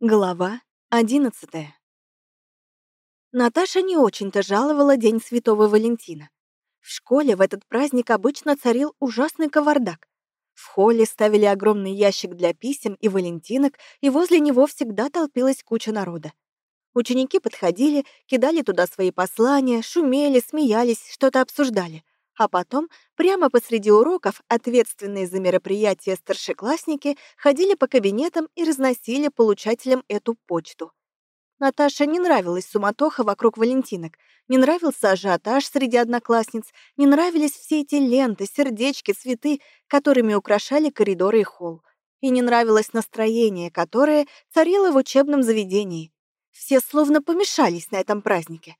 Глава одиннадцатая. Наташа не очень-то жаловала День Святого Валентина. В школе в этот праздник обычно царил ужасный кавардак. В холле ставили огромный ящик для писем и валентинок, и возле него всегда толпилась куча народа. Ученики подходили, кидали туда свои послания, шумели, смеялись, что-то обсуждали. А потом, прямо посреди уроков, ответственные за мероприятие старшеклассники ходили по кабинетам и разносили получателям эту почту. Наташе не нравилась суматоха вокруг валентинок, не нравился ажиотаж среди одноклассниц, не нравились все эти ленты, сердечки, цветы, которыми украшали коридоры и холл. И не нравилось настроение, которое царило в учебном заведении. Все словно помешались на этом празднике.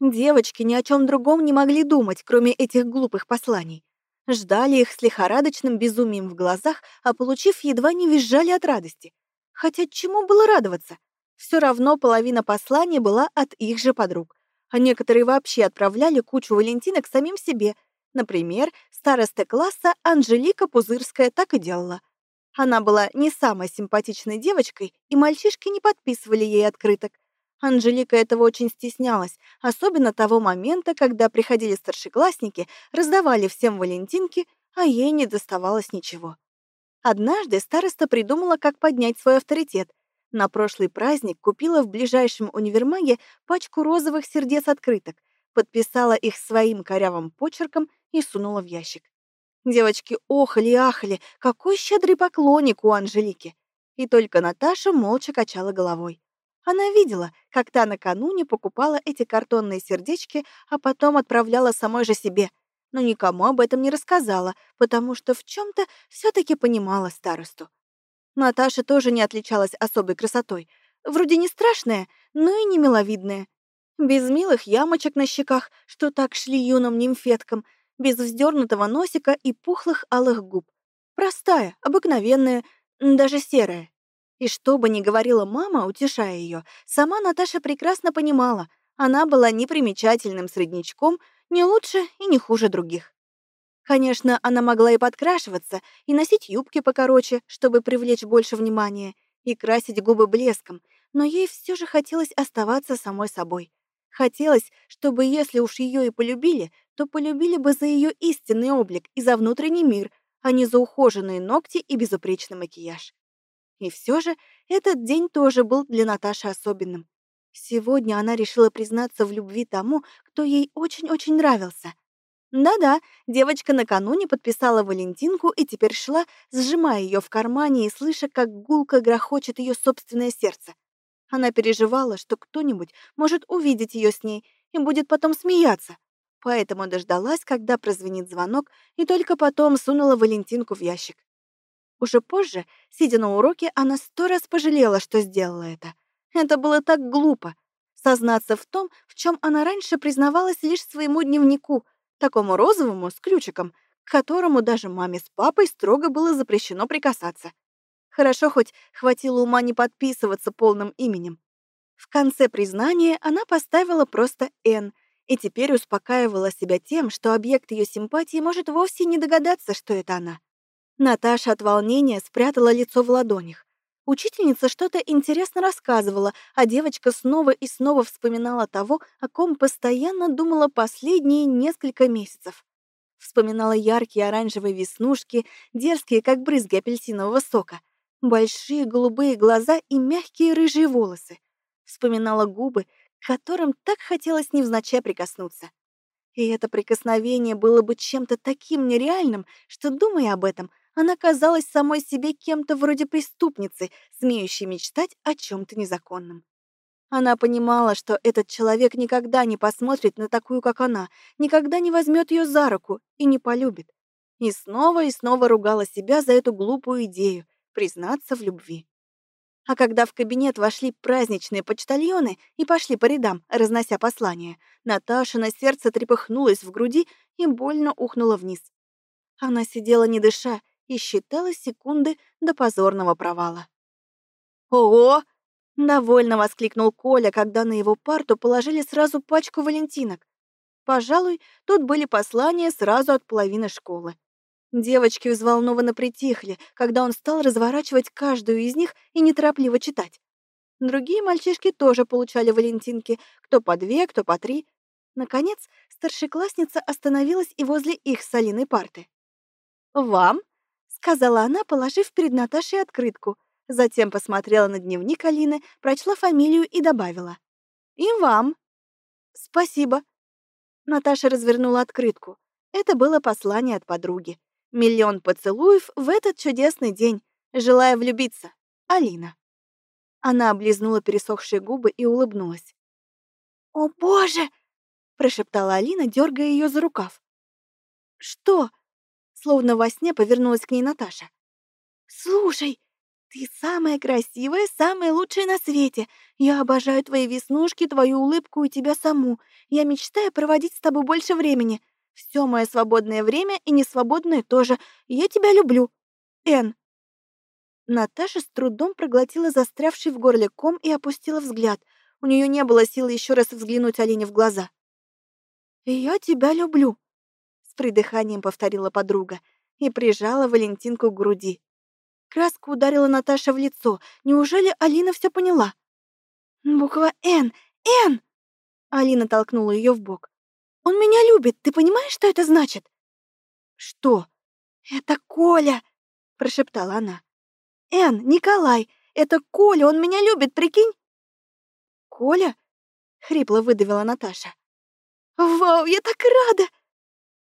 Девочки ни о чем другом не могли думать, кроме этих глупых посланий. Ждали их с лихорадочным безумием в глазах, а получив, едва не визжали от радости. Хотя чему было радоваться? Все равно половина посланий была от их же подруг. А некоторые вообще отправляли кучу валентинок самим себе. Например, староста класса Анжелика Пузырская так и делала. Она была не самой симпатичной девочкой, и мальчишки не подписывали ей открыток. Анжелика этого очень стеснялась, особенно того момента, когда приходили старшеклассники, раздавали всем валентинки, а ей не доставалось ничего. Однажды староста придумала, как поднять свой авторитет. На прошлый праздник купила в ближайшем универмаге пачку розовых сердец-открыток, подписала их своим корявым почерком и сунула в ящик. Девочки охали ахали, какой щедрый поклонник у Анжелики. И только Наташа молча качала головой. Она видела, как та накануне покупала эти картонные сердечки, а потом отправляла самой же себе, но никому об этом не рассказала, потому что в чем то все таки понимала старосту. Наташа тоже не отличалась особой красотой. Вроде не страшная, но и не миловидная. Без милых ямочек на щеках, что так шли юным нимфеткам, без вздернутого носика и пухлых алых губ. Простая, обыкновенная, даже серая. И что бы ни говорила мама, утешая ее, сама Наташа прекрасно понимала, она была непримечательным среднячком, не лучше и не хуже других. Конечно, она могла и подкрашиваться, и носить юбки покороче, чтобы привлечь больше внимания, и красить губы блеском, но ей все же хотелось оставаться самой собой. Хотелось, чтобы если уж ее и полюбили, то полюбили бы за ее истинный облик и за внутренний мир, а не за ухоженные ногти и безупречный макияж. И все же этот день тоже был для Наташи особенным. Сегодня она решила признаться в любви тому, кто ей очень-очень нравился. Да-да, девочка накануне подписала Валентинку и теперь шла, сжимая ее в кармане и слыша, как гулко грохочет ее собственное сердце. Она переживала, что кто-нибудь может увидеть ее с ней и будет потом смеяться. Поэтому дождалась, когда прозвенит звонок, и только потом сунула Валентинку в ящик. Уже позже, сидя на уроке, она сто раз пожалела, что сделала это. Это было так глупо. Сознаться в том, в чем она раньше признавалась лишь своему дневнику, такому розовому с ключиком, к которому даже маме с папой строго было запрещено прикасаться. Хорошо хоть хватило ума не подписываться полным именем. В конце признания она поставила просто «Н», и теперь успокаивала себя тем, что объект ее симпатии может вовсе не догадаться, что это она. Наташа от волнения спрятала лицо в ладонях. Учительница что-то интересно рассказывала, а девочка снова и снова вспоминала того, о ком постоянно думала последние несколько месяцев. Вспоминала яркие оранжевые веснушки, дерзкие, как брызги апельсинового сока, большие голубые глаза и мягкие рыжие волосы. Вспоминала губы, к которым так хотелось невзначай прикоснуться. И это прикосновение было бы чем-то таким нереальным, что, думая об этом, она казалась самой себе кем-то вроде преступницы, смеющей мечтать о чем-то незаконном. Она понимала, что этот человек никогда не посмотрит на такую, как она, никогда не возьмет ее за руку и не полюбит. И снова и снова ругала себя за эту глупую идею признаться в любви. А когда в кабинет вошли праздничные почтальоны и пошли по рядам, разнося послания, Наташа на сердце трепыхнулась в груди и больно ухнула вниз. Она сидела не дыша и считала секунды до позорного провала. «Ого!» — довольно воскликнул Коля, когда на его парту положили сразу пачку валентинок. Пожалуй, тут были послания сразу от половины школы. Девочки взволнованно притихли, когда он стал разворачивать каждую из них и неторопливо читать. Другие мальчишки тоже получали валентинки, кто по две, кто по три. Наконец, старшеклассница остановилась и возле их с парты. «Вам?» — сказала она, положив перед Наташей открытку. Затем посмотрела на дневник Алины, прочла фамилию и добавила. «И вам?» «Спасибо». Наташа развернула открытку. Это было послание от подруги. Миллион поцелуев в этот чудесный день. Желая влюбиться. Алина. Она облизнула пересохшие губы и улыбнулась. «О, Боже!» — прошептала Алина, дергая ее за рукав. «Что?» — словно во сне повернулась к ней Наташа. «Слушай, ты самая красивая, самая лучшая на свете. Я обожаю твои веснушки, твою улыбку и тебя саму. Я мечтаю проводить с тобой больше времени. Все мое свободное время и несвободное тоже. Я тебя люблю. Н. Наташа с трудом проглотила застрявший в горле ком и опустила взгляд. У нее не было силы еще раз взглянуть Алине в глаза. «Я тебя люблю», — придыханием повторила подруга и прижала Валентинку к груди. Краска ударила Наташа в лицо. Неужели Алина все поняла? «Буква «Н», «Н», — Алина толкнула ее в бок. «Он меня любит, ты понимаешь, что это значит?» «Что?» «Это Коля», — прошептала она. «Эн, Николай, это Коля, он меня любит, прикинь?» «Коля?» — хрипло выдавила Наташа. «Вау, я так рада!»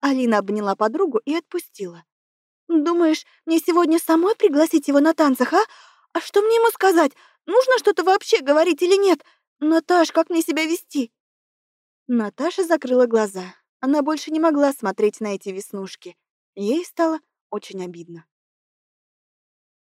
Алина обняла подругу и отпустила. «Думаешь, мне сегодня самой пригласить его на танцах, а? А что мне ему сказать? Нужно что-то вообще говорить или нет? Наташ, как мне себя вести?» Наташа закрыла глаза. Она больше не могла смотреть на эти веснушки. Ей стало очень обидно.